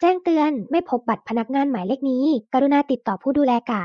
แจ้งเตือน ไม่พบบัตรพนักงานหมายเลขนี้ กรุณาติดต่อผู้ดูแลกะ